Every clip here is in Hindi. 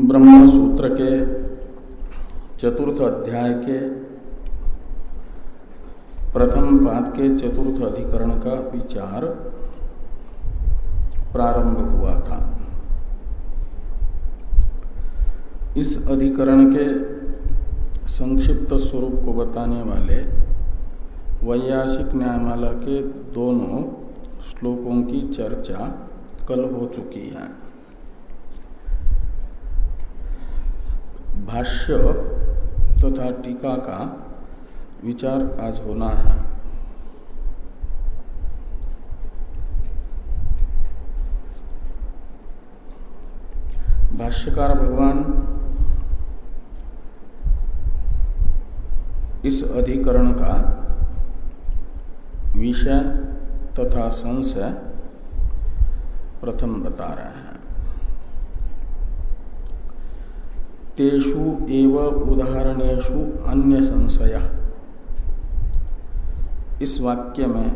ब्रह्म सूत्र के चतुर्थ अध्याय के प्रथम पाद के चतुर्थ अधिकरण का विचार प्रारंभ हुआ था। इस अधिकरण के संक्षिप्त स्वरूप को बताने वाले वैयासिक न्यायमाला के दोनों श्लोकों की चर्चा कल हो चुकी है। भाष्य तथा टीका का विचार आज होना है। भाष्यकार भगवान इस अधिकरण का विषय तथा संशय प्रथम बता रहे हैं। तेषु एव उदाहरणेशु अन्य संशय इस वाक्य में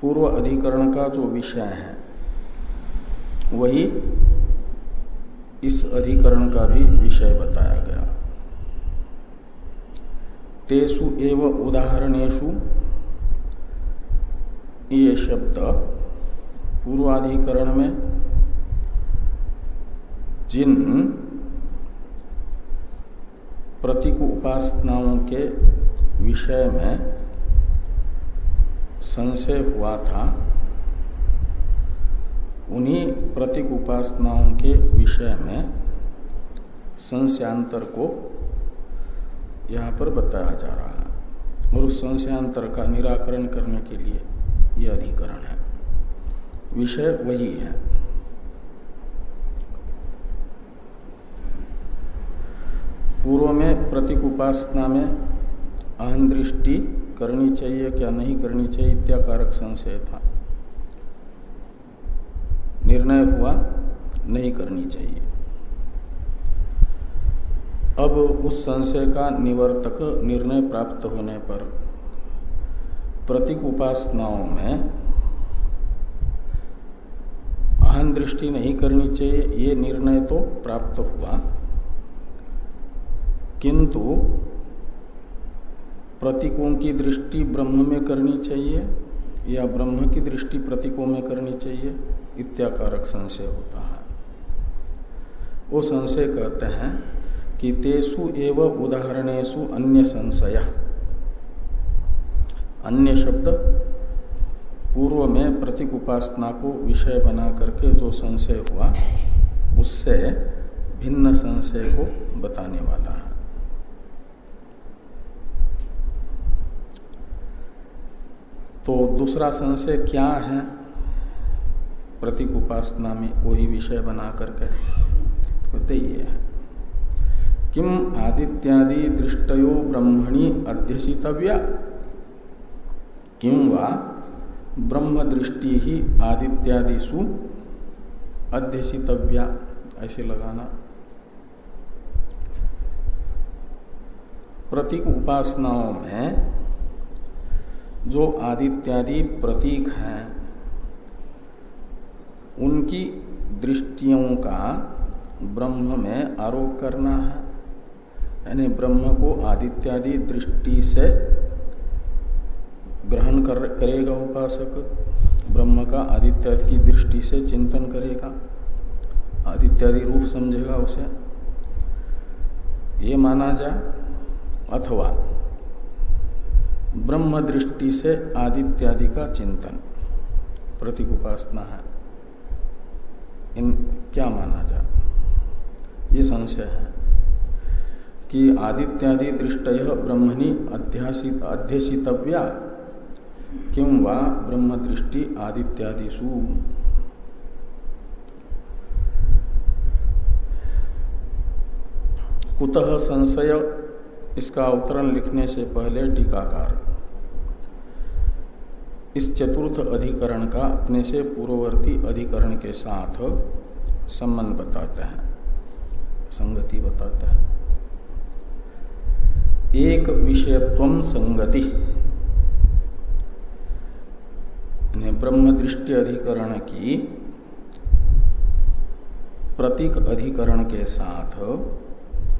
पूर्व अधिकरण का जो विषय है, वही इस अधिकरण का भी विषय बताया गया। तेसु एव उदाहरणेशु ये शब्द पूर्वाधिकरण में जिन प्रतीक उपासनाओं के विषय में संशय हुआ था, उन्हीं प्रतीक उपासनाओं के विषय में संशयांतर को यहाँ पर बताया जा रहा है। और उस संशयांतर का निराकरण करने के लिए यह अधिकरण है। विषय वही है। पूर्व में प्रतीक उपासना में अहम दृष्टि करनी चाहिए, क्या नहीं करनी चाहिए, इत्याकारक संशय था। निर्णय हुआ, नहीं करनी चाहिए। अब उस संशय का निवर्तक निर्णय प्राप्त होने पर प्रतीक उपासनाओं में अहम दृष्टि नहीं करनी चाहिए, ये निर्णय तो प्राप्त हुआ। किंतु प्रतीकों की दृष्टि ब्रह्म में करनी चाहिए या ब्रह्म की दृष्टि प्रतीकों में करनी चाहिए, इत्याकारक संशय होता है। वो संशय कहते हैं कि तेसु एव उदाहरणेशु अन्य संशय। अन्य शब्द पूर्व में प्रतीक उपासना को विषय बना करके जो संशय हुआ, उससे भिन्न संशय को बताने वाला है। तो दूसरा संशय क्या है? प्रतीक उपासना में वही विषय बना करके कहते ये है। किम आदित्यादि दृष्टयो ब्रह्मणि अध्यसितव्या? किम वा ब्रह्म दृष्टि ही आदित्यादिशु अध्यसितव्या? ऐसे लगाना। प्रतीक उपासनाओं में जो आदित्यादि प्रतीक हैं, उनकी दृष्टियों का ब्रह्म में आरोप करना है। यानी ब्रह्म को आदित्यादि दृष्टि से ग्रहण कर, करेगा उपासक। ब्रह्म का आदित्यादि की दृष्टि से चिंतन करेगा। आदित्यादि रूप समझेगा उसे। ये माना जाए, अथवा ब्रह्म दृष्टि से आदित्यादि का चिंतन। प्रतीक उपासना है। इन क्या माना जाए? ये संशय है कि आदित्यादि दृष्ट ब्रह्मणि अध्यासित अध्यसितव्या किम वा ब्रह्म दृष्टि आदित्यादिशु कुतः संशय इसका अवतरण लिखने से पहले टीकाकार। इस चतुर्थ अधिकरण का अपने से पूर्ववर्ती अधिकरण के साथ संबंध बताते हैं, संगति बताते हैं। एक विषयत्व संगति। ब्रह्म दृष्टि अधिकरण की प्रतीक अधिकरण के साथ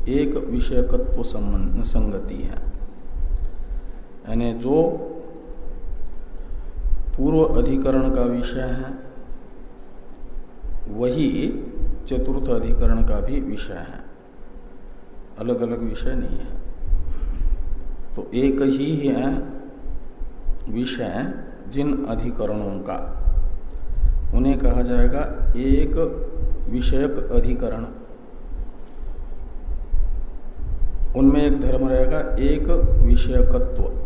एक विषयकत्व संबंध, संगति है। यानी जो पूर्व अधिकरण का विषय है, वही चतुर्थ अधिकरण का भी विषय है। अलग अलग विषय नहीं है। तो एक ही है विषय जिन अधिकरणों का। उन्हें कहा जाएगा एक विषयक अधिकरण। उनमें एक धर्म रहेगा एक विषयकत्व।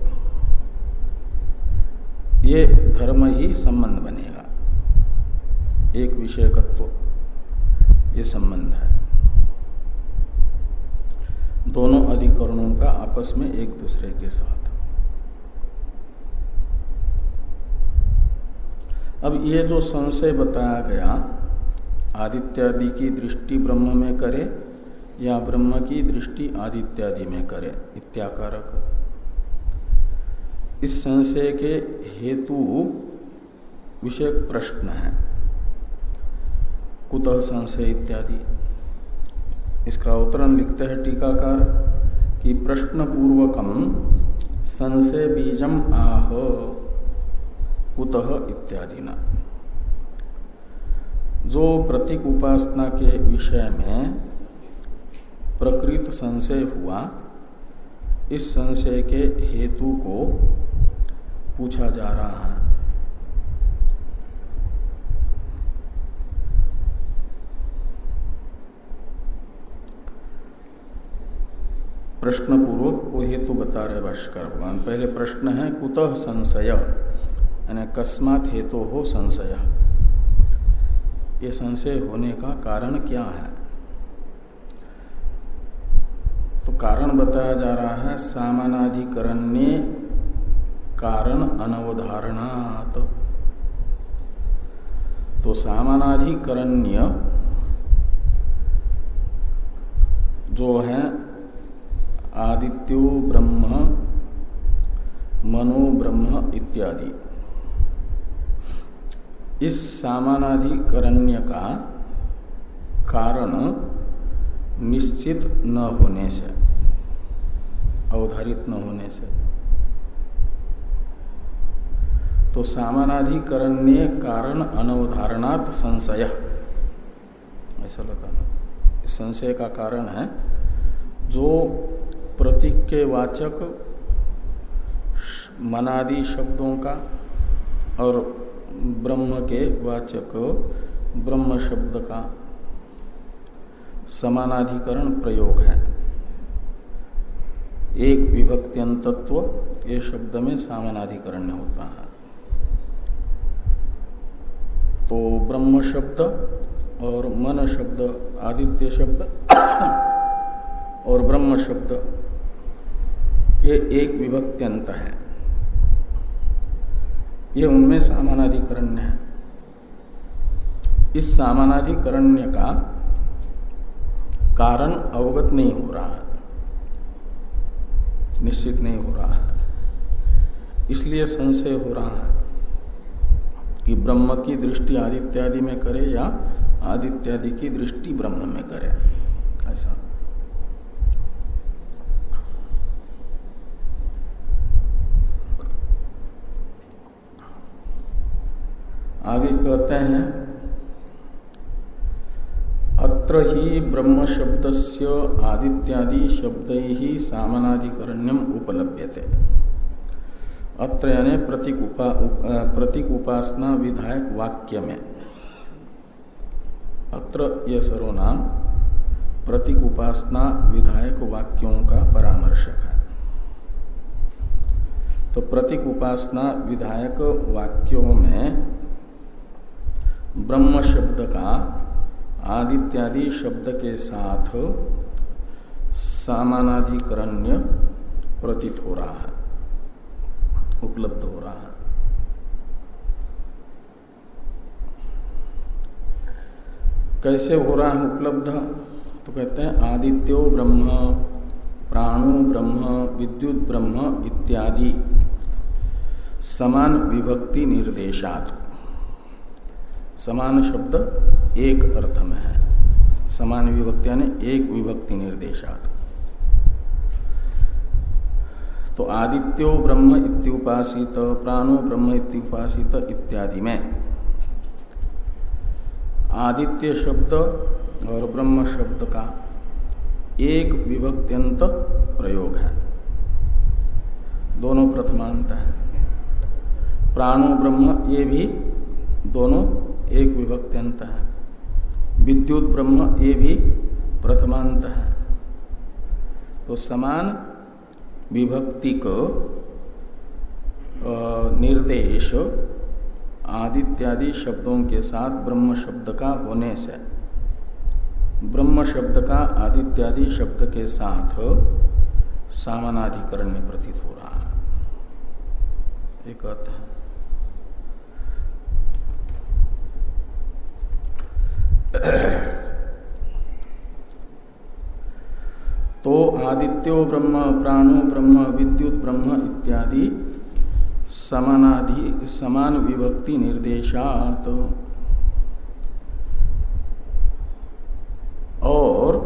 ये धर्म ही संबंध बनेगा। एक विषयकत्व, ये संबंध है। दोनों अधिकरणों का आपस में एक दूसरे के साथ। अब ये जो संशय बताया गया, आदित्यादि की दृष्टि ब्रह्म में करे या ब्रह्म की दृष्टि आदित्यादि में करे, इत्याकारक। इस संशय के हेतु विषय प्रश्न है। कुतः संशय इत्यादि। इसका उत्तरण लिखते हैं टीकाकार कि प्रश्न पूर्वकम संशय बीजम आह, कुतः इत्यादि ना। जो प्रतीक उपासना के विषय में प्रकृत संशय हुआ, इस संशय के हेतु को पूछा जा रहा है। प्रश्न पूर्वक वो हेतु बता रहे भाष्कर भगवान। पहले प्रश्न है, कुतः संशय? यानी अकस्मात हेतु हो संशय। ये संशय होने का कारण क्या है? तो कारण बताया जा रहा है, सामानाधिकरण्य कारण अनवधारणात। तो सामानाधिकरण्य जो है, आदित्यो ब्रह्म, मनो ब्रह्म इत्यादि। इस सामानाधिकरण्य का कारण निश्चित न होने से, अवधारित न होने से। तो सामानाधिकरण्य कारण अनवधारणात् संशय। ऐसा लगाना इस संशय का कारण है, जो प्रतीक के वाचक मनादि शब्दों का और ब्रह्म के वाचक ब्रह्म शब्द का समानाधिकरण प्रयोग है। एक विभक्त्यंतत्व, ये शब्द में सामानाधिकरण होता है। तो ब्रह्म शब्द और मन शब्द, आदित्य शब्द और ब्रह्म शब्द, ये एक विभक्त्यंत है। ये उनमें सामानाधिकरण्य है। इस सामानाधिकरण्य का कारण अवगत नहीं हो रहा है। निश्चित नहीं हो रहा है। इसलिए संशय हो रहा है। कि ब्रह्म की दृष्टि आदित्यादि में करे या आदित्यादि की दृष्टि ब्रह्म में करे। ऐसा। आगे कहते हैं, अत्र ही ब्रह्म शब्द से आदित्यादि शब्द ही सामनाधिकरण्यम उपलभ्यते। अत्र यानी प्रतीक उपा प्रतीक उपासना विधायक वाक्य में अत्र यह सर्वनाम प्रतीक उपासना विधायक वाक्यों का परामर्शक है। तो प्रतीक उपासना विधायक वाक्यों में ब्रह्म शब्द का, आदित्यादि शब्द के साथ सामानाधिकरण्य प्रतीत हो रहा है। उपलब्ध हो रहा है। कैसे हो रहा है उपलब्ध? तो कहते हैं, आदित्यो ब्रह्म, प्राणो ब्रह्म, विद्युत ब्रह्म इत्यादि। समान विभक्ति निर्देशात। समान शब्द एक अर्थ में है। समान विभक्ति यानी एक विभक्ति निर्देशात। तो आदित्यो ब्रह्म इत्युपासित, प्राणो ब्रह्म इत्युपासित इत्यादि में। आदित्य शब्द और ब्रह्म शब्द का एक विभक्त्यंत प्रयोग है। दोनों प्रथमांत है। प्राणो ब्रह्म ये भी दोनों एक विभक्त्यंत है। विद्युत ब्रह्म ये भी प्रथमांत है। तो समान विभक्ति को निर्देश, आदित्यादि शब्दों के साथ ब्रह्म शब्द का होने से, ब्रह्म शब्द का आदित्यादि शब्द के साथ सामानाधिकरण प्रतीत हो रहा है। एक कहता है। तो आदित्यो ब्रह्म, प्राणो ब्रह्म, विद्युत ब्रह्म इत्यादि समानाधि, समान विभक्ति निर्देशात। और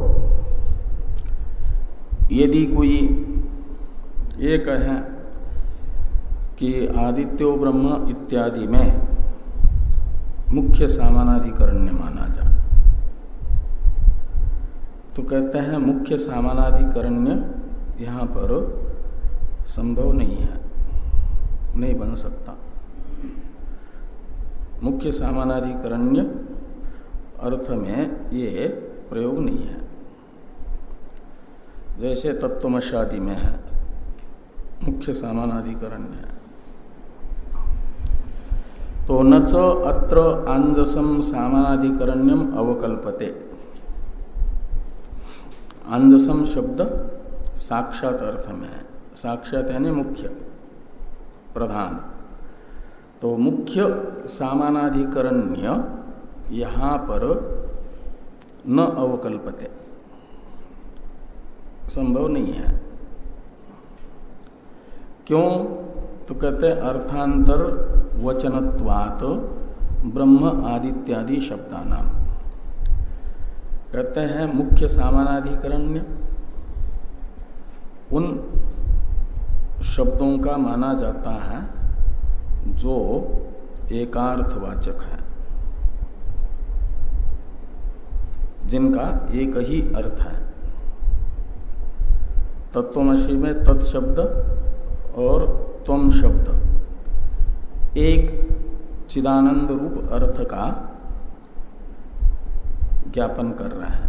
यदि कोई ये कहे कि आदित्यो ब्रह्म इत्यादि में मुख्य सामानाधिकरण्य माना जाए तो कहते हैं मुख्य सामानाधिकरण्य यहाँ पर संभव नहीं है, नहीं बन सकता। मुख्य सामानाधिकरण्य अर्थ में ये प्रयोग नहीं है। जैसे तत्वमशादी में है, मुख्य सामानाधिकरण्य है। तो न च अत्र आंजसम सामानाधिकरण्यम अवकल्पते। अंधसम शब्द साक्षात अर्थ में है। साक्षात यानी मुख्य, प्रधान। तो मुख्य सामानाधिकरण्य यहाँ पर न अवकल्पते। संभव नहीं है। क्यों? तो कहते अर्थांतर वचनत्वात ब्रह्म आदित्यादि शब्दानाम। कहते हैं मुख्य सामानाधिकरण्य उन शब्दों का माना जाता है जो एकार्थवाचक है, जिनका एक ही अर्थ है। तत्वमसी में तत्शब्द और त्वम शब्द एक चिदानंद रूप अर्थ का ज्ञापन कर रहा है,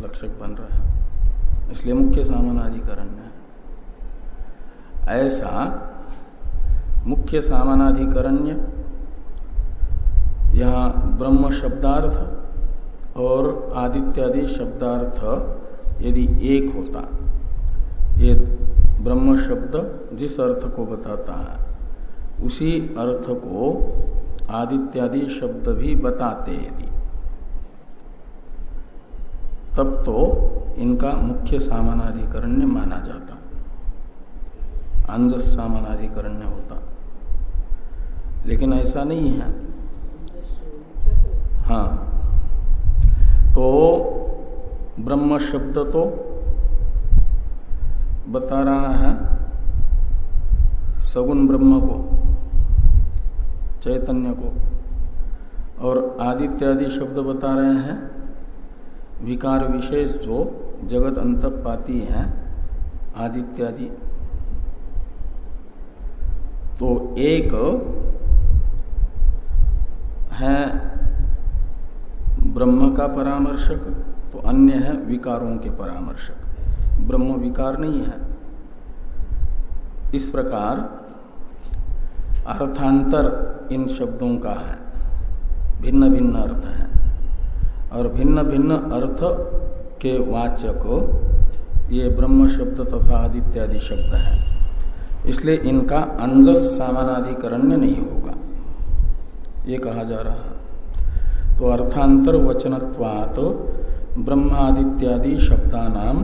लक्षक बन रहा है। इसलिए मुख्य सामानाधिकरण है। ऐसा मुख्य सामानाधिकरण्य यहाँ ब्रह्म शब्दार्थ और आदित्यादि शब्दार्थ यदि एक होता, ये ब्रह्म शब्द जिस अर्थ को बताता है, उसी अर्थ को आदित्यादि शब्द भी बताते यदि। तब तो इनका मुख्य सामानाधिकरण्य माना जाता। अंजस सामानाधिकरण्य होता। लेकिन ऐसा नहीं है। हाँ। तो ब्रह्म शब्द तो बता रहा है सगुण ब्रह्म को, चैतन्य को, और आदित्यादि शब्द बता रहे हैं विकार विशेष जो जगत अंत पाती हैं, आदित्यादि। तो एक है ब्रह्म का परामर्शक तो अन्य है विकारों के परामर्शक। ब्रह्म विकार नहीं है। इस प्रकार अर्थांतर इन शब्दों का है। भिन्न भिन्न अर्थ है। और भिन्न भिन्न अर्थ के वाचक, ये ब्रह्म शब्द तथा आदित्यादि शब्द है। इसलिए इनका अंजस सामानाधिकरण्य नहीं होगा। ये कहा जा रहा है। तो अर्थांतर वचनत्वात ब्रह्मादित्यादि शब्दानाम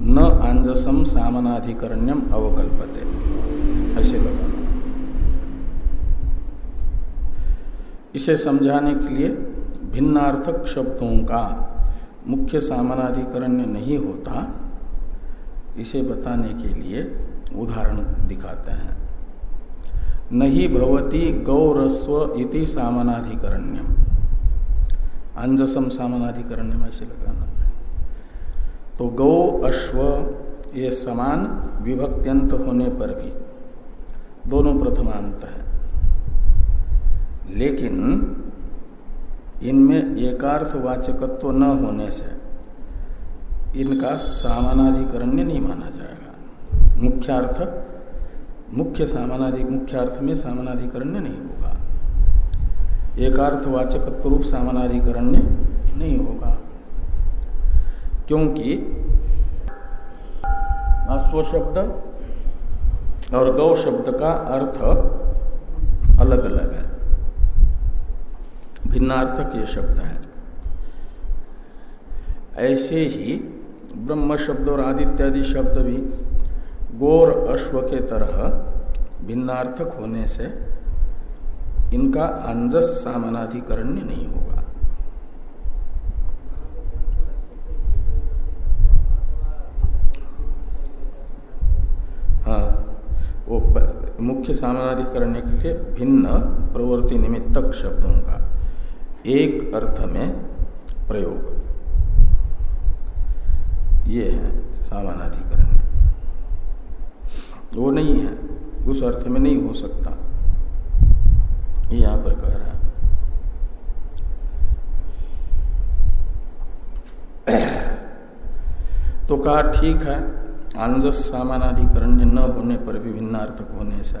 न आंजसम सामनाधिकरण्यम अवकल्पते। ऐसे लगाना इसे समझाने के लिए भिन्नार्थक शब्दों का मुख्य सामानाधिकरण्य नहीं होता, इसे बताने के लिए उदाहरण दिखाते हैं। नहीं भवती गौरस्व इति सामानाधिकरण्यम। अंजसम सामानाधिकरण्यम ऐसे लगाना तो गौ, अश्व, ये समान विभक्त्यंत होने पर भी दोनों प्रथमांत है। लेकिन इनमें एकार्थ वाचकत्व न होने से इनका सामानाधिकरण्य नहीं माना जाएगा। मुख्यार्थ, मुख्य सामानाधिक मुख्यार्थ में सामानाधिकरण्य नहीं होगा। एकार्थ वाचकत्व रूप सामानाधिकरण्य नहीं होगा। क्योंकि अश्व शब्द और गौ शब्द का अर्थ अलग अलग है। भिन्नार्थक ये शब्द है। ऐसे ही ब्रह्म शब्द और आदित्यादि शब्द भी गोर अश्व के तरह भिन्नार्थक होने से इनका अंजस सामनाधिकरण्य नहीं होगा। हाँ वो मुख्य सामनाधिकरण्य के लिए भिन्न प्रवृत्ति निमित्तक शब्दों का। एक अर्थ में प्रयोग। ये है सामानाधिकरण। वो नहीं है। उस अर्थ में नहीं हो सकता। ये यहाँ पर कह रहा है। तो कहा, ठीक है आंजस सामानाधिकरण्य न होने पर भी भिन्नार्थक होने से।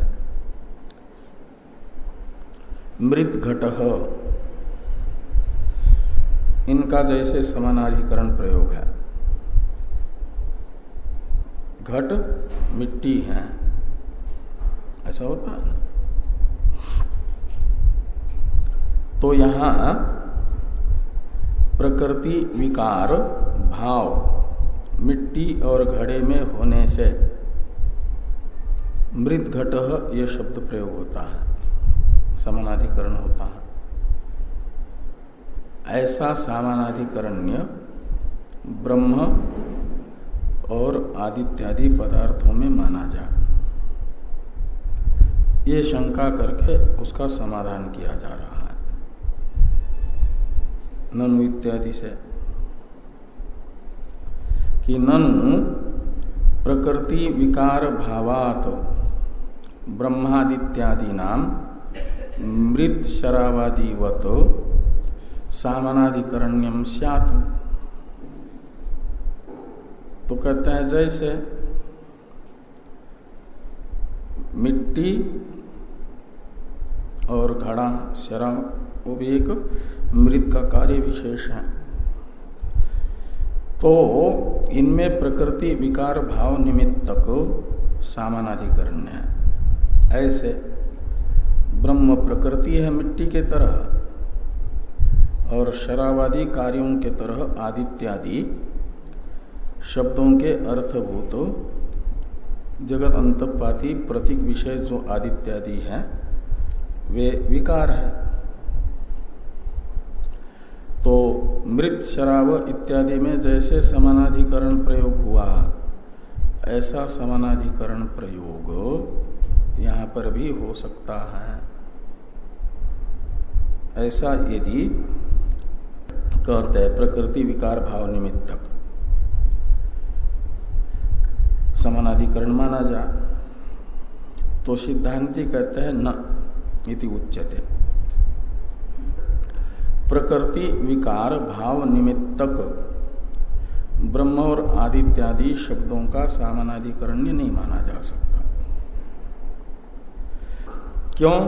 मृत घट इनका जैसे समानाधिकरण प्रयोग है। घट मिट्टी है। ऐसा होता है ना? तो यहाँ प्रकृति, विकार, भाव, मिट्टी और घड़े में होने से मृत घट यह शब्द प्रयोग होता है। समानाधिकरण होता है। ऐसा सामानाधिकरण्य ब्रह्म और आदित्यादि पदार्थों में माना जा। ये शंका करके उसका समाधान किया जा रहा है। ननु इत्यादि से। कि ननु प्रकृति विकार भावात ब्रह्मादित्यादि नाम मृत शरावादिवत सामनाधिकरण्यम स्यात्। तो कहते हैं, जैसे मिट्टी और घड़ा, शराब, वो भी एक मृत का कार्य विशेष है। तो इनमें प्रकृति विकार भाव निमित्तक सामानाधिकरण है। ऐसे ब्रह्म प्रकृति है मिट्टी के तरह। और शरावादी कार्यों के तरह आदित्यादि शब्दों के अर्थभूत जगत अंतपाती प्रतीक विषय जो आदित्यादि है, वे विकार है। तो मृत, शराब इत्यादि में जैसे समानाधिकरण प्रयोग हुआ, ऐसा समानाधिकरण प्रयोग यहाँ पर भी हो सकता है। ऐसा यदि कहते हैं, प्रकृति विकार भाव निमित्तक। समानाधिकरण माना जा। तो सिद्धांति कहते हैं, न इति उच्चते प्रकृति विकार भाव निमित्तक। ब्रह्म और आदित्यादि शब्दों का सामानाधिकरण्य नहीं माना जा सकता। क्यों?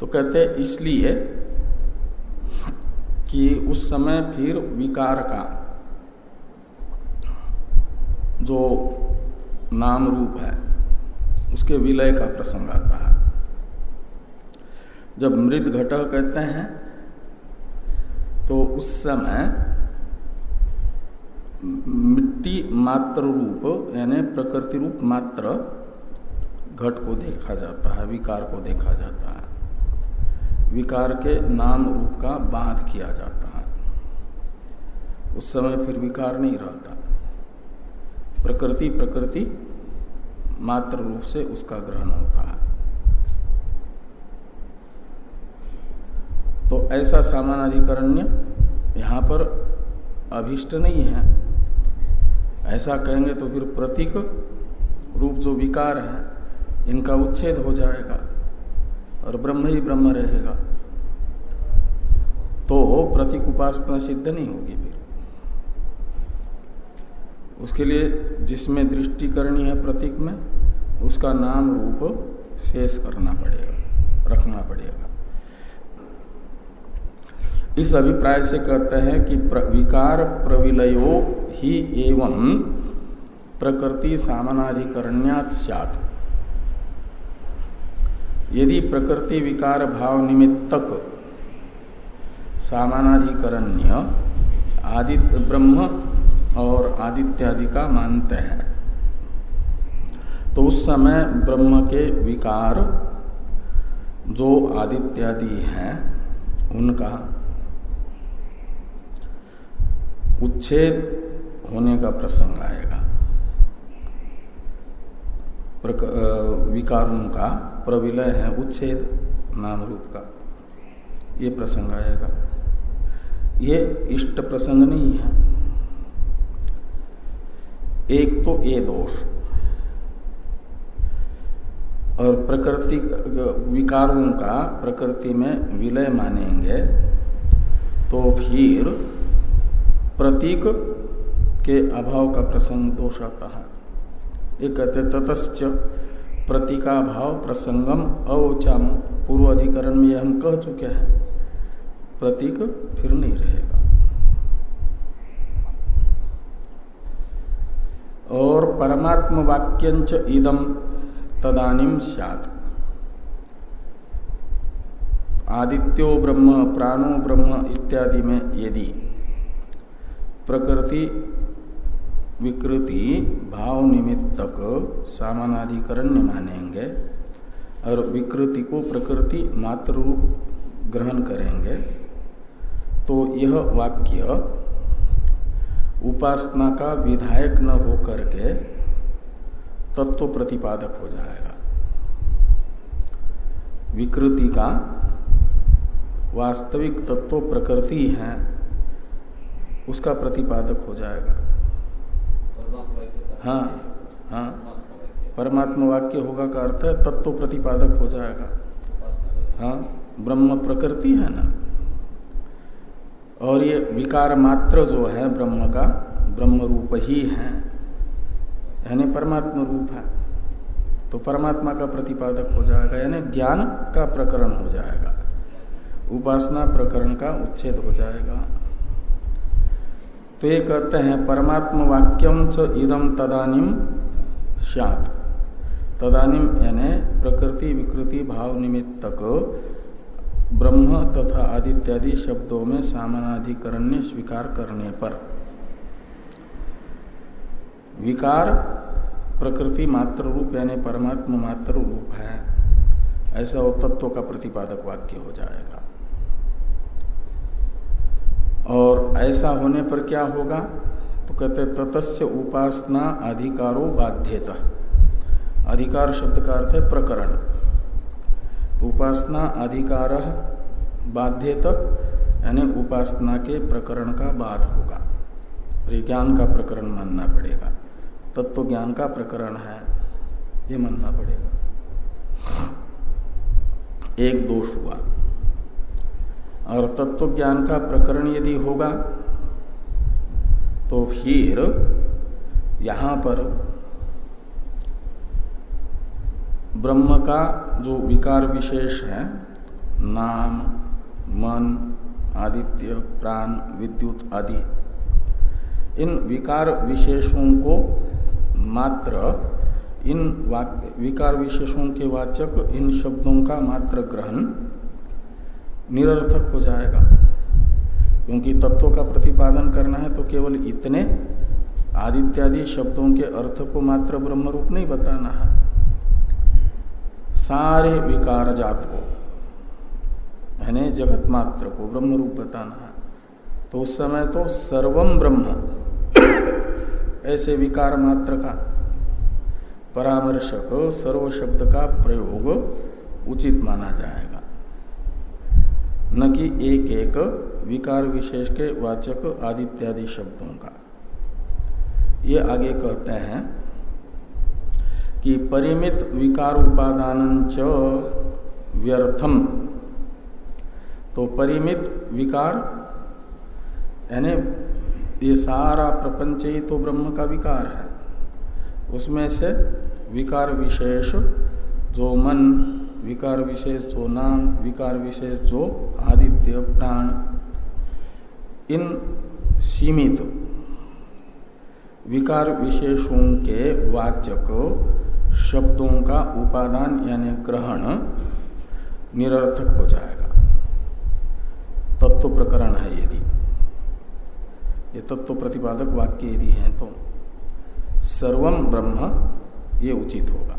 तो कहते इसलिए कि उस समय फिर विकार का जो नाम रूप है, उसके विलय का प्रसंग आता है। जब मृत घट कहते हैं तो उस समय मिट्टी मात्र रूप, यानी प्रकृति रूप मात्र घट को देखा जाता है, विकार को देखा जाता है। विकार के नाम रूप का बाध किया जाता है। उस समय फिर विकार नहीं रहता। प्रकृति प्रकृति मात्र रूप से उसका ग्रहण होता है। तो ऐसा सामानाधिकरण्य यहाँ पर अभिष्ट नहीं है। ऐसा कहेंगे तो फिर प्रतीक रूप जो विकार है, इनका उच्छेद हो जाएगा। और ब्रह्म ही ब्रह्म रहेगा। तो प्रतीक उपासना सिद्ध नहीं होगी फिर। उसके लिए जिसमें दृष्टि करनी है प्रतीक में उसका नाम रूप शेष करना पड़ेगा रखना पड़ेगा। इस अभिप्राय से कहते हैं कि प्र, विकार प्रविलयो ही एवं प्रकृति सामनाधिकरण्यात सात यदि प्रकृति विकार भाव निमित्तक, सामानाधिकरण्य, आदित्य ब्रह्म और आदित्यादि का मानते हैं। तो उस समय ब्रह्म के विकार जो आदित्यादि हैं, उनका उच्छेद होने का प्रसंग आएगा। विकारों का, प्रविलय है उच्छेद नाम रूप का। ये प्रसंग आएगा। ये इष्ट प्रसंग नहीं है। एक तो ये दोष। और प्रकृति विकारों का प्रकृति में विलय मानेंगे तो फिर प्रतीक के अभाव का प्रसंग दोष आता है। ये कहते ततश्च प्रतीका भाव प्रसंगम अवचाम पूर्व अधिकरण में हम कह चुके हैं। प्रतीक फिर नहीं रहेगा। और परमात्म वाक्यंच इदम तदानिम सैत आदित्यो ब्रह्म, प्राणो ब्रह्म इत्यादि में यदि प्रकृति विकृति भाव निमित्तक सामानाधिकरण्य मानेंगे और विकृति को प्रकृति मात्र रूप ग्रहण करेंगे। तो यह वाक्य उपासना का विधायक न हो करके तत्व प्रतिपादक हो जाएगा। विकृति का वास्तविक तत्व प्रकृति है, उसका प्रतिपादक हो जाएगा। हाँ हाँ। परमात्मा वाक्य होगा का अर्थ है, तत्व प्रतिपादक हो जाएगा। हाँ ब्रह्म प्रकृति है ना? और ये विकार मात्र जो है ब्रह्म का, ब्रह्म रूप ही है। यानी परमात्मा रूप है। तो परमात्मा का प्रतिपादक हो जाएगा, यानी ज्ञान का प्रकरण हो जाएगा। उपासना प्रकरण का उच्छेद हो जाएगा। तो ये कहते हैं परमात्म वाक्यम च इदम तदानिम सात तदानिम यानी प्रकृति, विकृति, भाव निमित्तक, ब्रह्म तथा आदित्यादि शब्दों में सामनाधिकरण्य स्वीकार करने पर। विकार प्रकृति मात्र रूप, यानी परमात्मा मात्र रूप है। ऐसा वो तत्व का प्रतिपादक वाक्य हो जाएगा। और ऐसा होने पर क्या होगा? तो कहते ततस्य उपासना अधिकारो बाध्यता। अधिकार शब्द का अर्थ है प्रकरण। उपासना अधिकार बाध्यत, यानी उपासना के प्रकरण का बाध होगा। ज्ञान का प्रकरण मानना पड़ेगा। तत्व तो ज्ञान का प्रकरण है, ये मानना पड़ेगा। एक दोष हुआ। और तत्व ज्ञान का प्रकरण यदि होगा तो फिर यहाँ पर ब्रह्म का जो विकार विशेष है, नाम, मन, आदित्य, प्राण, विद्युत आदि, इन विकार विशेषों को मात्र, इन विकार विशेषों के वाचक इन शब्दों का मात्र ग्रहण निरर्थक हो जाएगा। क्योंकि तत्व का प्रतिपादन करना है तो केवल इतने आदित्यादि शब्दों के अर्थ को मात्र ब्रह्म रूप नहीं बताना है। सारे विकार जात को, यानी जगत मात्र को ब्रह्म रूप बताना है। तो उस समय तो सर्वम ब्रह्म। ऐसे विकार मात्र का परामर्शक सर्व शब्द का प्रयोग उचित माना जाएगा। न कि एक एक विकार विशेष के वाचक आदित्यादि शब्दों का। ये आगे कहते हैं कि परिमित विकार उपादान च व्यर्थम। तो परिमित विकार, यानी ये सारा प्रपंच ही तो ब्रह्म का विकार है। उसमें से विकार विशेष जो मन, विकार विशेष जो नाम, विकार विशेष जो आदित्य प्राण। इन सीमित विकार विशेषों के वाचक शब्दों का उपादान यानी ग्रहण निरर्थक हो जाएगा। तत्व प्रकरण है यदि। ये तत्व प्रतिपादक वाक्य यदि है तो सर्वम ब्रह्म ये उचित होगा।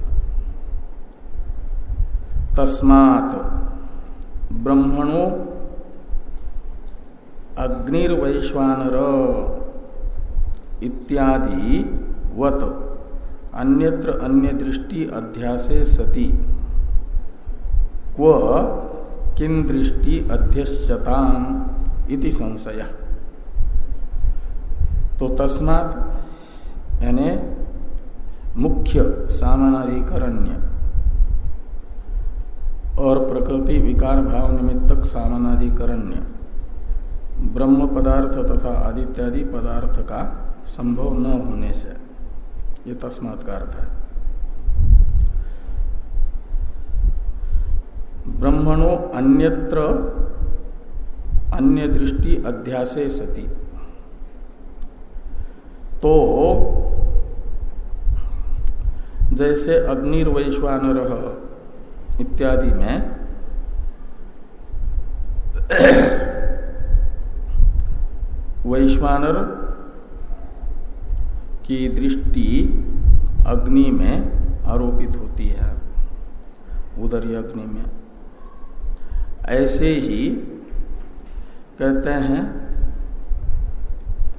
तस्मात ब्रह्मणो अग्निर्वैश्वानर इत्यादि वत, अन्यत्र अन्य दृष्टि अध्यासे सती। क्व किन दृष्टि अध्यक्षताम इति संशय। तो तस्मात यानी मुख्य सामानाधिकरण्य और प्रकृति विकार भाव निमित्तक सामानाधिकरण्य। ब्रह्म पदार्थ तथा आदित्यादि पदार्थ का संभव न होने से। ये तस्मात का अर्थ है। ब्रह्मणो अन्यत्र अन्य दृष्टि अध्यासे सती। तो जैसे अग्निर्वैश्वानर इत्यादि में वैश्वानर की दृष्टि अग्नि में आरोपित होती है। उदर अग्नि में। ऐसे ही कहते हैं,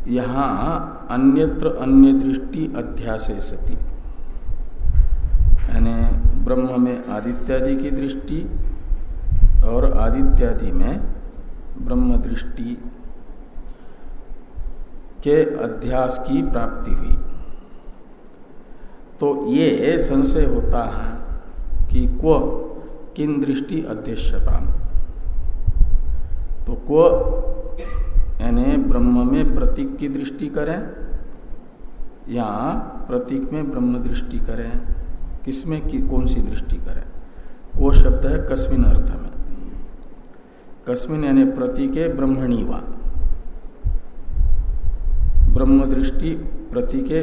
यहाँ अन्यत्र अन्य दृष्टि अध्यासे सती। ब्रह्म में आदित्यादि की दृष्टि और आदित्यादि में ब्रह्म दृष्टि के अध्यास की प्राप्ति हुई। तो ये संशय होता है कि क्व किन दृष्टि अध्यक्षता तो क्व यानी ब्रह्म में प्रतीक की दृष्टि करें या प्रतीक में ब्रह्म दृष्टि करें? किसमें की कौन सी दृष्टि करें? वो शब्द है कस्मिन अर्थ में। कस्मिन यानी प्रतीके ब्रह्मणी वा। ब्रह्म दृष्टि प्रतीके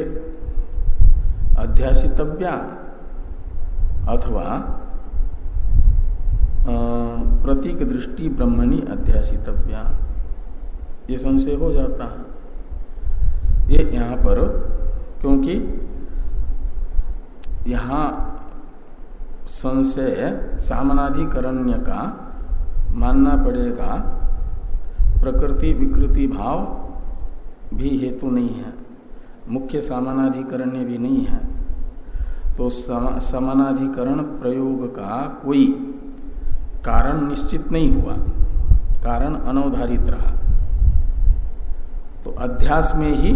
अध्यासितव्या अथवा प्रतीक दृष्टि ब्रह्मणी अध्यासितव्या। ये संशय हो जाता है। ये यहाँ पर, क्योंकि यहाँ संशय सामनाधिकरण्य का मानना पड़ेगा, प्रकृति विकृति भाव भी हेतु नहीं है, मुख्य समानाधिकरण भी नहीं है। तो समानाधिकरण प्रयोग का कोई कारण निश्चित नहीं हुआ, कारण अनवधारित रहा। तो अध्यास में ही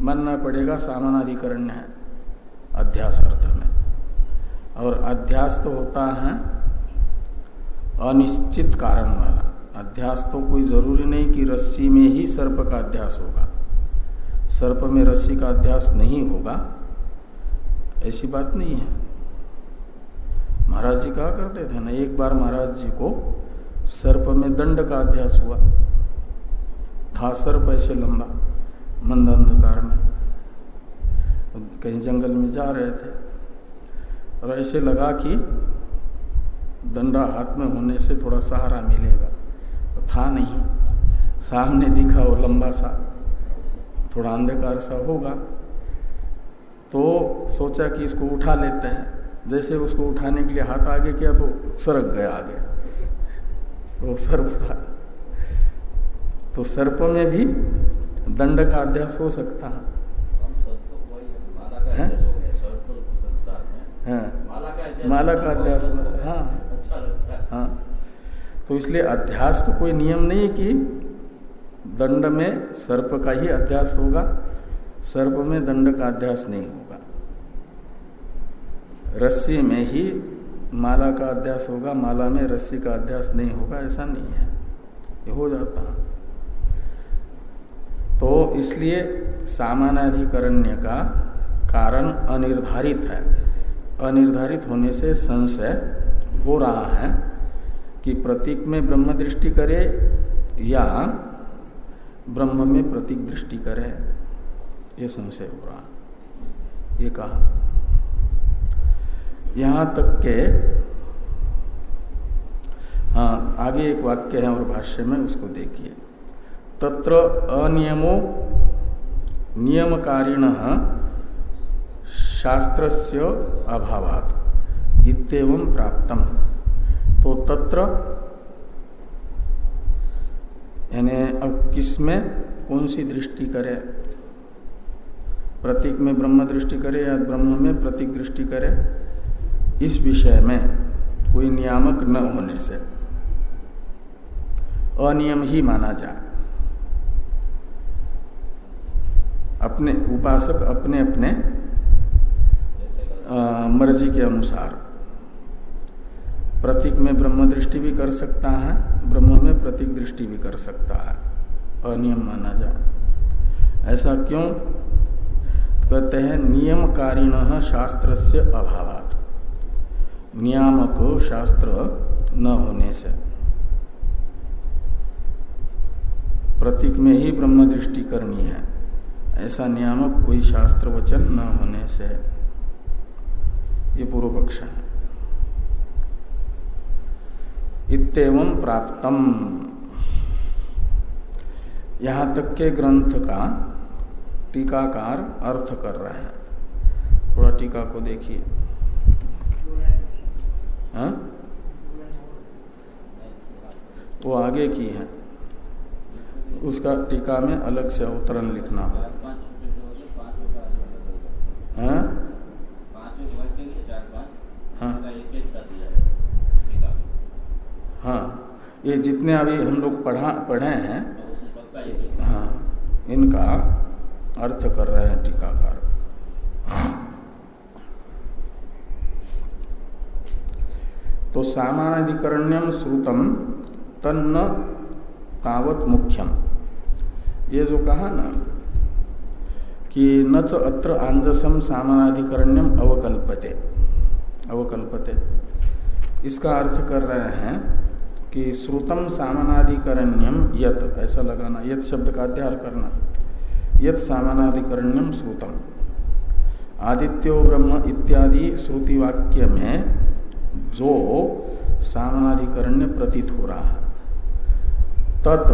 मानना पड़ेगा सामानाधिकरण है, अध्यास अर्थ और अध्यास तो होता है अनिश्चित कारण वाला। अध्यास तो कोई ज़रूरी नहीं कि रस्सी में ही सर्प का अध्यास होगा। सर्प में रस्सी का अध्यास नहीं होगा। ऐसी बात नहीं है। महाराज जी कहा करते थे ना, एक बार महाराज जी को सर्प में दंड का अध्यास हुआ। था सर्प ऐसे लंबा मंद अंधकार में। कहीं जंगल में जा रहे थे। और ऐसे लगा कि दंडा हाथ में होने से थोड़ा सहारा मिलेगा। तो था नहीं। सामने दिखा और लंबा सा, थोड़ा अंधकार सा होगा। तो सोचा कि इसको उठा लेते हैं। जैसे उसको उठाने के लिए हाथ आगे किया तो सरक गया आगे। वो सर्प था। तो सर्प में भी दंड का अध्यास हो सकता है। हाँ। माला का अध्यास हाँ। अच्छा हाँ। तो इसलिए अध्यास तो कोई नियम नहीं कि दंड में सर्प का ही अध्यास होगा सर्प में दंड का अध्यास नहीं होगा। रस्सी में ही माला का अध्यास होगा माला में रस्सी का अध्यास नहीं होगा ऐसा नहीं है। ये हो जाता है। तो इसलिए सामानाधिकरण्य का कारण अनिर्धारित है। अनिर्धारित होने से संशय हो रहा है कि प्रतीक में ब्रह्म दृष्टि करे या ब्रह्म में प्रतीक दृष्टि करे, ये संशय हो रहा ये कहा। यहाँ तक के हाँ आगे एक वाक्य है और भाष्य में उसको देखिए। तत्र अनियमो नियमकारिण शास्त्रस्य अभावात इतम प्राप्तम। तो तत्र यानी अब किसमें कौन सी दृष्टि करे? प्रतीक में ब्रह्म दृष्टि करे या ब्रह्म में प्रतीक दृष्टि करे? इस विषय में कोई नियामक न होने से। अनियम ही माना जाए। अपने उपासक अपने अपने मर्ज़ी के अनुसार। प्रतीक में ब्रह्म दृष्टि भी कर सकता है, ब्रह्म में प्रतीक दृष्टि भी कर सकता है। अनियम माना जाए ऐसा क्यों? कहते हैं, नियमकारिण शास्त्र से अभावात। नियामक शास्त्र न होने से। प्रतीक में ही ब्रह्म दृष्टि करनी है। ऐसा नियामक कोई शास्त्र वचन न होने से। ये पूर्व पक्ष है। इतम प्राप्तम। यहाँ तक के ग्रंथ का टीकाकार अर्थ कर रहे हैं। थोड़ा टीका को देखिए। हाँ? वो आगे की है। उसका टीका में अलग से अवतरण लिखना। हो हाँ? हाँ हाँ ये जितने अभी हम लोग पढ़ा, पढ़े हैं हाँ इनका अर्थ कर रहे हैं टीकाकार। तो सामानाधिकरण्यम श्रुतम तन्न तावत मुख्यम। ये जो कहा ना कि न च अत्र आंजसम सामानाधिकरण्यम अवकल्पते अवकल्पते। इसका अर्थ कर रहे हैं कि श्रुतम सामानाधिकरण्यम यत, ऐसा लगाना यत शब्द का अध्यार करना। यत सामानाधिकरण्यम श्रुतम आदित्यो ब्रह्म इत्यादि श्रुति वाक्य में जो सामानाधिकरण्य प्रतीत हो रहा है तत्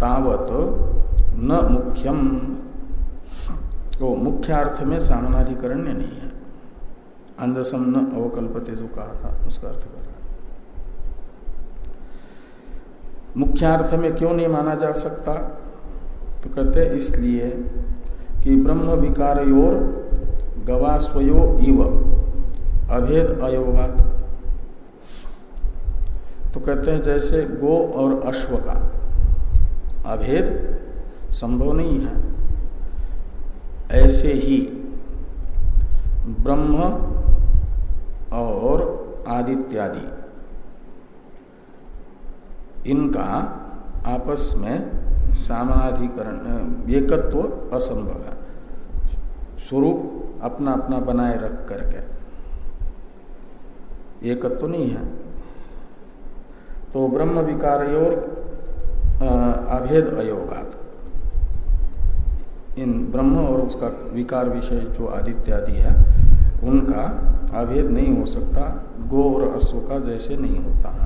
तावत न मुख्यम तो मुख्यार्थ में सामनाधिकरण्य नहीं है। अंधसम न अवकल्पते जो कहा था, उसका अर्थ कर रहा है मुख्यार्थ में क्यों नहीं माना जा सकता? तो कहते इसलिए कि ब्रह्म विकार विकारयोर गवास्वयो इव, अभेद अयोगात। तो कहते हैं, जैसे गो और अश्व का अभेद संभव नहीं है। ऐसे ही ब्रह्म और आदित्यादि इनका आपस में सामानाधिकरण एकत्व असंभव है। स्वरूप अपना अपना बनाए रख करके। एकत्व तो नहीं है। तो ब्रह्म विकार अभेद अयोगात। इन ब्रह्म और उसका विकार विषय जो आदित्यादि है, उनका अभेद नहीं हो सकता। गो और अश्व का जैसे नहीं होता। है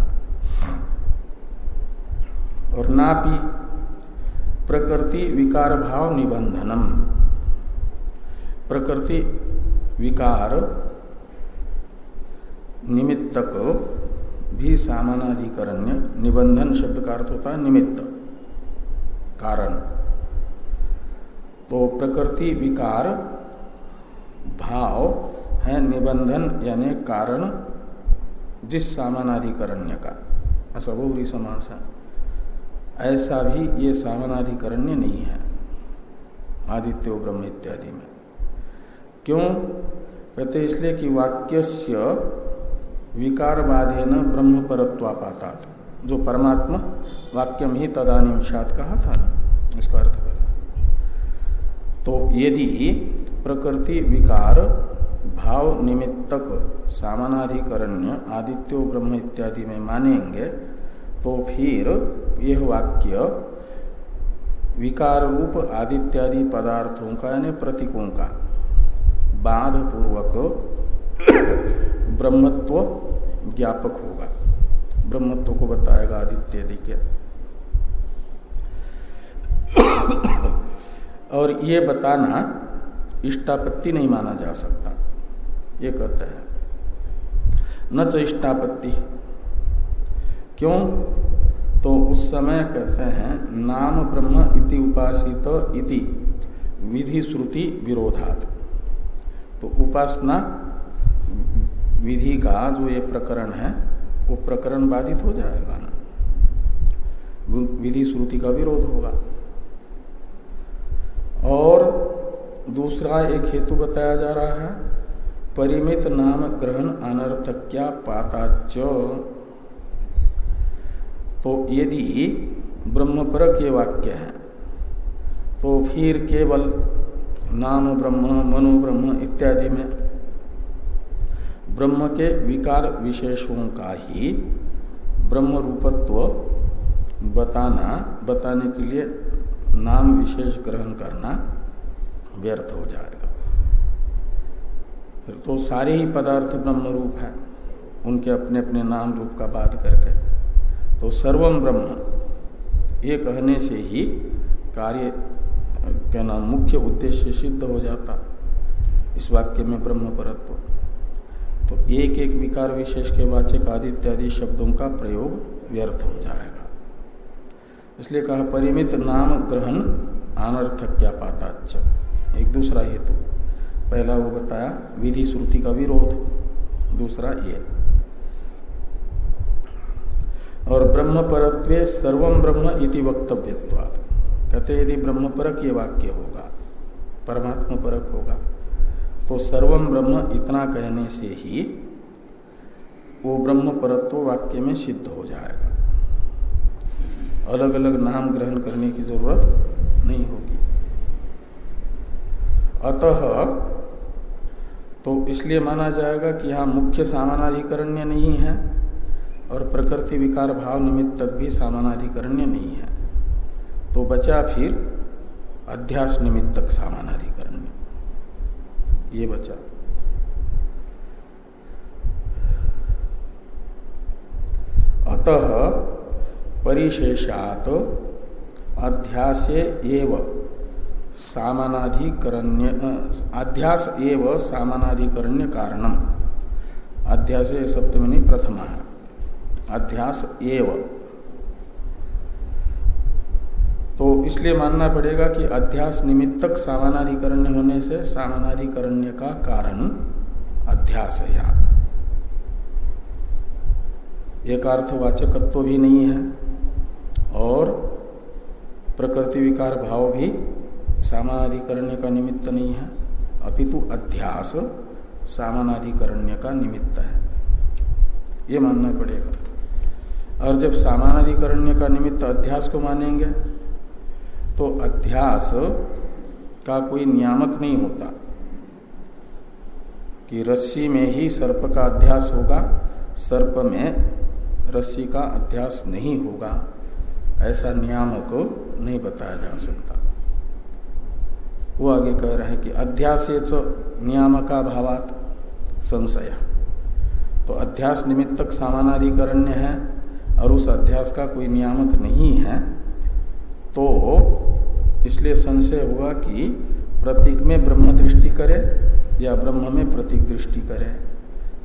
और नापि प्रकृति विकार भाव निबंधनम। प्रकृति विकार निमित्तक भी सामानाधिकरण्य निबंधन शब्द का अर्थ होता है निमित्त। कारण। तो प्रकृति विकार भाव है निबंधन यानी कारण जिस सामानाधिकरण्य का। ऐसा बहुरी समास है। ऐसा भी ये सामानाधिकरण्य नहीं है, आदित्य ब्रह्म इत्यादि में। क्यों? कहते इसलिए कि वाक्यस्य विकार बाधे न ब्रह्म परत्वापाता जो परमात्मा वाक्य में ही तदानिशात कहा था ना, इसका अर्थ कर तो यदि प्रकृति विकार भाव निमित्तक सामानाधिकरण्य आदित्यो ब्रह्म इत्यादि में मानेंगे तो फिर यह वाक्य विकार रूप आदित्यादि पदार्थों का यानी प्रतीकों का बाध पूर्वक ब्रह्मत्व ज्ञापक होगा। ब्रह्मत्व को बताएगा आदित्य के। और ये बताना इष्टापत्ति नहीं माना जा सकता। ये कहते हैं। न च इष्टापत्ति। क्यों? तो उस समय कहते हैं नाम ब्रह्म इति उपासित इति, विधि श्रुति विरोधात। तो उपासना, विधि का जो ये प्रकरण है, वो प्रकरण बाधित हो जाएगा ना। विधि श्रुति का विरोध होगा। और दूसरा एक हेतु बताया जा रहा है, परिमित नाम ग्रहण अनर्थक्या पाताच तो यदि ब्रह्मपरक ये वाक्य है तो फिर केवल नाम ब्रह्म, मनो ब्रह्म इत्यादि में ब्रह्म के विकार विशेषों का ही ब्रह्म रूपत्व बताना, बताने के लिए नाम विशेष ग्रहण करना व्यर्थ हो जाएगा। फिर तो सारे ही पदार्थ ब्रह्म रूप है, उनके अपने अपने नाम रूप का बात करके। तो सर्वम ब्रह्म। ये कहने से ही कार्य, क्या नाम, मुख्य उद्देश्य सिद्ध हो जाता। इस वाक्य में ब्रह्म परत्व तो एक एक विकार विशेष के वाचक आदि इत्यादि शब्दों का प्रयोग व्यर्थ हो जाएगा। इसलिए कहा, परिमित नाम ग्रहण अनर्थक क्या पाता एक दूसरा हेतु। पहला वो बताया, विधि श्रुति का विरोध। दूसरा ये। और ब्रह्म परत्व सर्वम ब्रह्म इति वक्तव्यवाद कहते यदि ब्रह्म परक ये वाक्य होगा परमात्मा परक होगा तो सर्वम ब्रह्म इतना कहने से ही वो ब्रह्म परत्व वाक्य में सिद्ध हो जाएगा। अलग अलग नाम ग्रहण करने की ज़रूरत नहीं होगी। अतः तो इसलिए माना जाएगा कि यहाँ मुख्य सामानाधिकरण्य नहीं है। और प्रकृति विकार भाव निमित्त तक भी सामानाधिकरण्य नहीं है। तो बचा फिर अध्यास निमित्तक सामानाधिकरण्य। ये बचा। अतः परिशेषात अध्यासे एव सामानाधिकरण्य, अध्यास एव सामानाधिकरण्य कारणम। अध्यास सप्तमिनी प्रथम। है अध्यास एव। तो इसलिए मानना पड़ेगा कि अध्यास निमित्तक सामानाधिकरण्य होने से सामानाधिकरण्य का कारण अध्यास है यहाँ। एक अर्थवाचकत्व भी नहीं है और प्रकृति विकार भाव भी सामानाधिकरण्य का निमित्त नहीं है। अपितु अध्यास सामानाधिकरण्य का निमित्त है। ये मानना पड़ेगा। और जब सामानाधिकरण्य का निमित्त अध्यास को मानेंगे तो अध्यास का कोई नियामक नहीं होता। कि रस्सी में ही सर्प का अध्यास होगा, सर्प में रस्सी का अध्यास नहीं होगा, ऐसा नियामक नहीं बताया जा सकता। वो आगे कह रहे हैं कि अध्यास नियामका भावात संशय। तो अध्यास निमित्तक सामानाधिकरण्य है और उस अध्यास का कोई नियामक नहीं है तो इसलिए संशय हुआ कि प्रतीक में ब्रह्म दृष्टि करे या ब्रह्म में प्रतीक दृष्टि करे,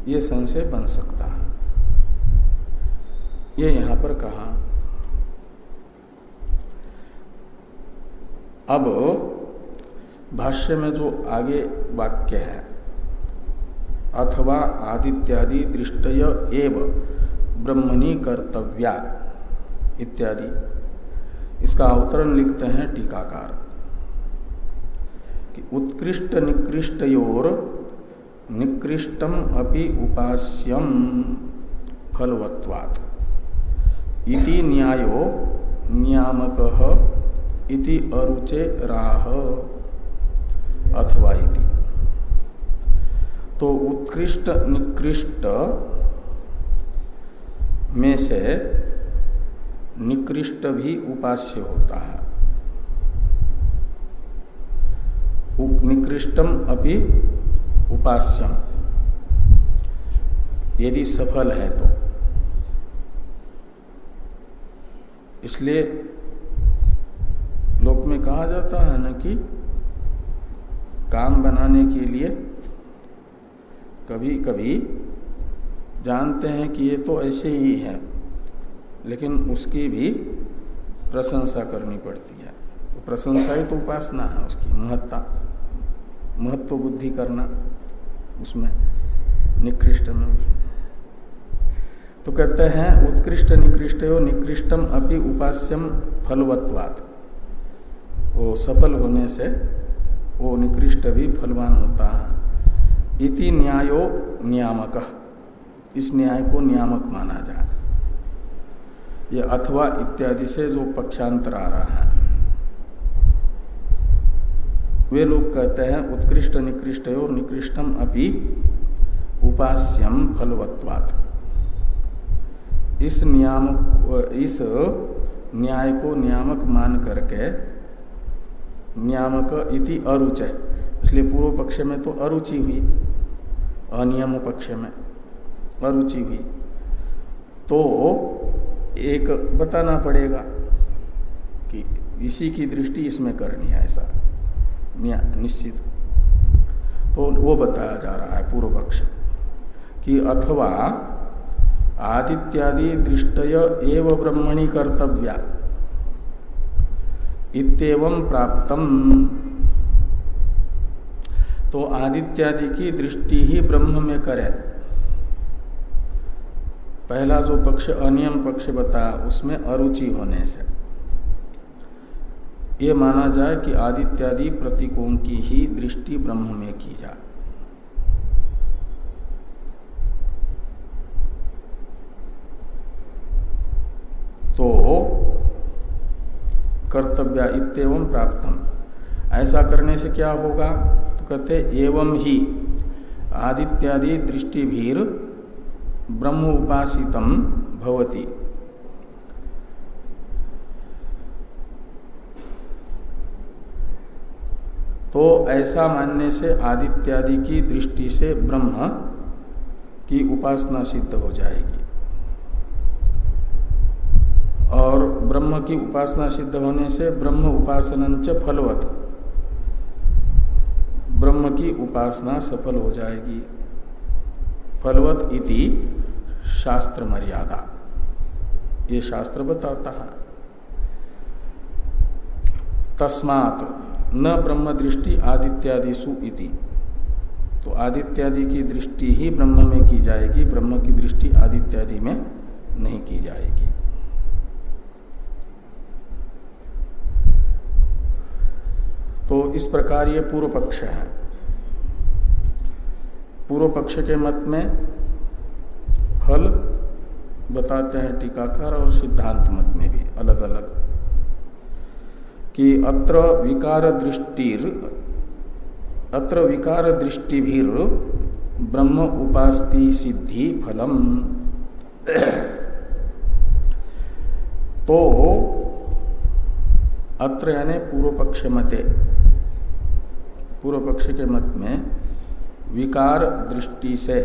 ये संशय बन सकता है। ये यहाँ पर कहा। अब भाष्य में जो आगे वाक्य है, अथवा आदित्यादि दृष्टय एव ब्रह्मणी कर्तव्या इत्यादि। इसका अवतरण लिखते हैं टीकाकार। कि उत्कृष्ट निकृष्टयोर निकृष्टम अपि उपास्यम फलवत्वात्। इति न्यायो नियामक इति अरुचे राह अथवा इति। तो उत्कृष्ट निकृष्ट में से निकृष्ट भी उपास्य होता है। निकृष्टम अभी उपास्यम। यदि सफल है तो। इसलिए लोक में कहा जाता है ना कि काम बनाने के लिए कभी कभी जानते हैं कि ये तो ऐसे ही है, लेकिन उसकी भी प्रशंसा करनी पड़ती है। तो प्रशंसा ही तो उपासना है उसकी, महत्ता, महत्व बुद्धि करना, उसमें निकृष्ट में तो कहते हैं, उत्कृष्ट निकृष्ट हो निकृष्टम अपि उपास्यम फलवत्वात। वो सफल होने से वो निकृष्ट भी फलवान होता है। इति न्यायो नियामक। इस न्याय को नियामक माना जाए ये अथवा इत्यादि से जो पक्षांतर आ रहा है। वे लोग कहते हैं, उत्कृष्ट निकृष्ट और निकृष्टम अपि उपास्यम फलवत्वात्। इस नियामक इस न्याय को नियामक मान करके नियामक इति अरुचय। इसलिए पूर्व पक्ष में तो अरुचि हुई, अनियम पक्ष में। अरुचि भी। तो एक बताना पड़ेगा कि इसी की दृष्टि इसमें करनी है ऐसा। निश्चित। तो वो बताया जा रहा है पूर्व पक्ष कि अथवा आदित्यादि दृष्टय एव ब्रह्मणी कर्तव्या। इतम प्राप्तम। तो आदित्यादि की दृष्टि ही ब्रह्म में करे। पहला जो पक्ष अनियम पक्ष बताया उसमें अरुचि होने से। ये माना जाए कि आदित्यादि प्रतीकों की ही दृष्टि ब्रह्म में की जाए तो कर्तव्य इतम प्राप्तम। ऐसा करने से क्या होगा? तो कहते एवं ही आदित्यादि दृष्टि भीर ब्रह्म उपासितम भवती। तो ऐसा मानने से आदित्यादि की दृष्टि से ब्रह्म की उपासना सिद्ध हो जाएगी। और ब्रह्म की उपासना सिद्ध होने से ब्रह्म उपासन फलवत। ब्रह्म की उपासना सफल हो जाएगी। फलवत इति शास्त्र मर्यादा। ये शास्त्र बताता है। तस्मात न ब्रह्म दृष्टि आदित्यादिशु इति। तो आदित्यादि की दृष्टि ही ब्रह्म में की जाएगी, ब्रह्म की दृष्टि आदित्यादि में नहीं की जाएगी। तो इस प्रकार ये पूर्व पक्ष है। पूर्व पक्ष के मत में बताते हैं टीकाकार और सिद्धांत मत में भी अलग अलग कि अत्र विकार दृष्टिर, अत्र विकार दृष्टिभीर ब्रह्म उपास्ति सिद्धि फलम। तो अत्र यानी पूर्व पक्ष मते, पूर्व पक्ष के मत में विकार दृष्टि से,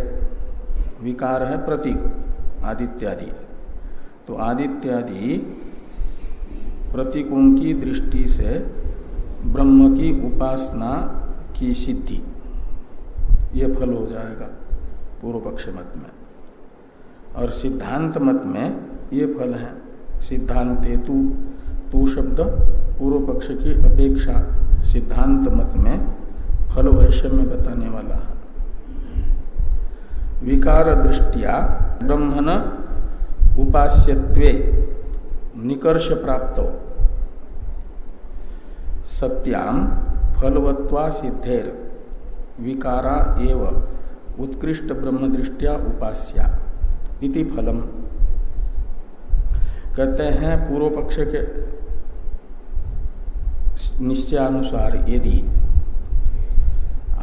विकार है प्रतीक। आदित्यादि। तो आदित्यादि प्रतीकों की दृष्टि से ब्रह्म की उपासना की सिद्धि। ये फल हो जाएगा पूर्व पक्ष मत में। और सिद्धांत मत में ये फल है। सिद्धांत तु, तू शब्द पूर्व पक्ष की अपेक्षा सिद्धांत मत में फल वैषम्य बताने वाला है। विकार दृष्टिया ब्रह्मण उपास्यत्वे निकर्ष प्राप्त सत्याम फलवत्वा सिद्धेर। विकारा एव उत्कृष्ट ब्रह्म दृष्टिया उपास्या। इति फलम। कहते हैं पूर्व पक्ष के निश्चयानुसार यदि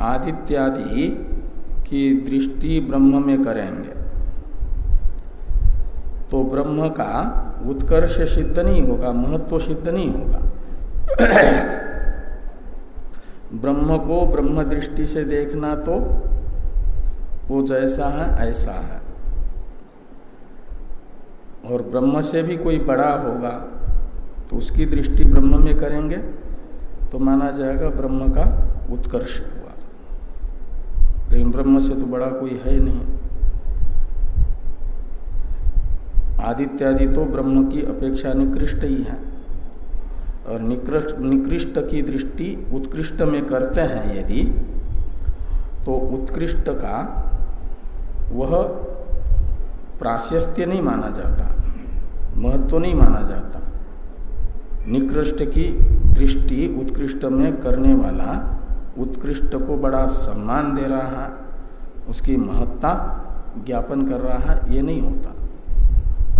आदित्यादि की दृष्टि ब्रह्म में करेंगे तो ब्रह्म का उत्कर्ष सिद्ध नहीं होगा, महत्व सिद्ध नहीं होगा। ब्रह्म को ब्रह्म दृष्टि से देखना तो वो जैसा है, ऐसा है। और ब्रह्म से भी कोई बड़ा होगा तो उसकी दृष्टि ब्रह्म में करेंगे तो माना जाएगा ब्रह्म का उत्कर्ष हुआ। लेकिन ब्रह्म से तो बड़ा कोई है नहीं। आदित्यादि तो ब्रह्म की अपेक्षा निकृष्ट ही है। और निकृष्ट की दृष्टि उत्कृष्ट में करते हैं यदि तो उत्कृष्ट का वह प्राशस्त्य नहीं माना जाता, महत्व नहीं माना जाता। निकृष्ट की दृष्टि उत्कृष्ट में करने वाला उत्कृष्ट को बड़ा सम्मान दे रहा है, उसकी महत्ता ज्ञापन कर रहा है, ये नहीं होता।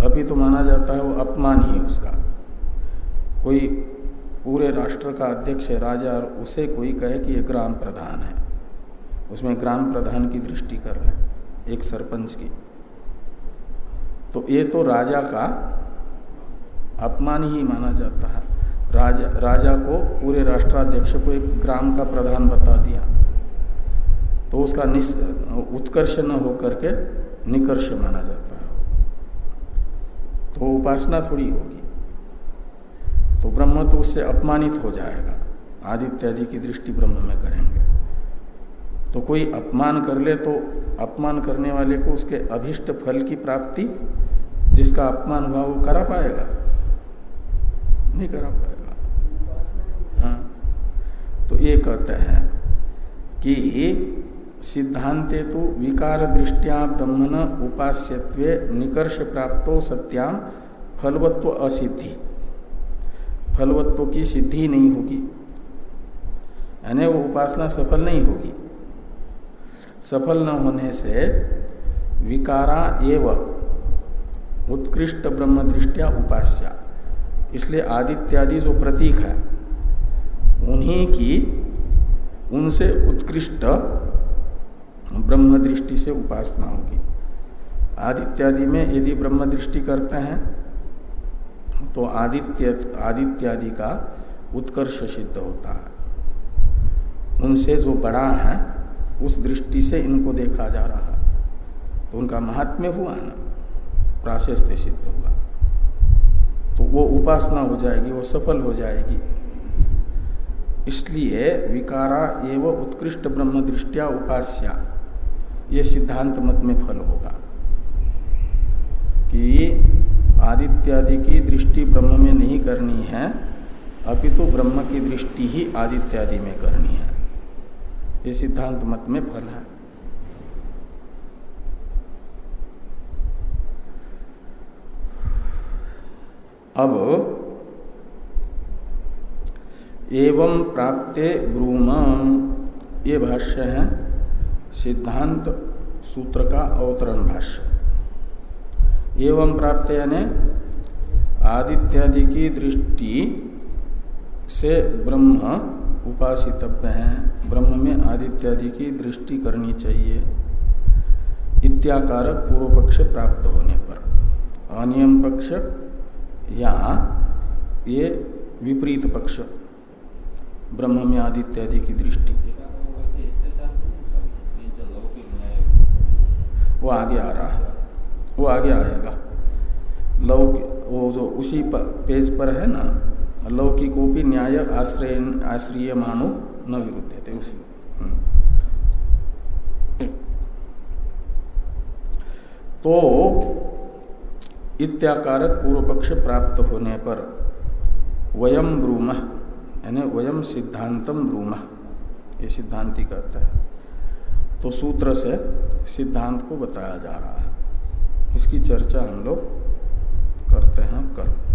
अभी तो माना जाता है वो अपमान ही उसका। कोई पूरे राष्ट्र का अध्यक्ष है, राजा, और उसे कोई कहे कि ये ग्राम प्रधान है। उसमें ग्राम प्रधान की दृष्टि कर रहे हैं, एक सरपंच की। तो ये तो राजा का अपमान ही माना जाता है। राजा राजा को, पूरे राष्ट्राध्यक्ष को एक ग्राम का प्रधान बता दिया। तो उसका उत्कर्ष न होकर के निकर्ष माना जाता है। तो उपासना थोड़ी होगी। तो ब्रह्म तो उससे अपमानित हो जाएगा। आदित्यादि की दृष्टि ब्रह्म में करेंगे। तो कोई अपमान कर ले तो अपमान करने वाले को उसके अभिष्ट फल की प्राप्ति, जिसका अपमान हुआ वो करा पाएगा? नहीं करा पाएगा। हाँ। तो ये कहते हैं कि सिद्धांते तो विकार दृष्टिया ब्रह्मण उपास्यत्व निकर्ष प्राप्तो सत्याम फलवत्व असिद्धि। फलवत्व की सिद्धि नहीं होगी। यानी वो उपासना सफल नहीं होगी। सफल न होने से विकारा एवं उत्कृष्ट ब्रह्म दृष्टिया उपास्या। इसलिए आदित्यादि जो प्रतीक है, उन्हीं की उनसे उत्कृष्ट ब्रह्म दृष्टि से उपासना होगी। आदित्यादि में यदि ब्रह्म दृष्टि करते हैं तो आदित्य, आदित्यादि का उत्कर्ष सिद्ध होता है। उनसे जो बड़ा है, उस दृष्टि से इनको देखा जा रहा है। तो उनका महात्म्य हुआ ना, प्राशस्त्य सिद्ध हुआ। तो वो उपासना हो जाएगी, वो सफल हो जाएगी। इसलिए विकारा एवं उत्कृष्ट ब्रह्म दृष्टिया उपास्या। ये सिद्धांत मत में फल होगा कि आदित्यादि की दृष्टि ब्रह्म में नहीं करनी है, अपितु तो ब्रह्म की दृष्टि ही आदित्यादि में करनी है। ये सिद्धांत मत में फल है। अब एवं प्राप्ते ब्रूम ये भाष्य है। सिद्धांत सूत्र का अवतरण भाष्य। एवं प्राप्त यानी आदित्यादि की दृष्टि से ब्रह्म उपासितव्य है। ब्रह्म में आदित्यादि की दृष्टि करनी चाहिए। इत्याकारक पूर्व पक्ष प्राप्त होने पर। अनियम पक्ष या ये विपरीत पक्ष। ब्रह्म में आदित्यादि की दृष्टि। वो आगे आ रहा है। वो आगे आएगा। लौकिक, वो जो उसी पेज पर है ना लौकिकोपी न्याय आश्रय आश्रय मानो न विरुद्ध थे उसी। हम्म। तो इत्याकारक पूर्व पक्ष प्राप्त होने पर वयम ब्रूम, यानी वयम सिद्धांतम ब्रूम, ये सिद्धांति कहता है। तो सूत्र से सिद्धांत को बताया जा रहा है इसकी चर्चा हम लोग करते हैं कर्म कर।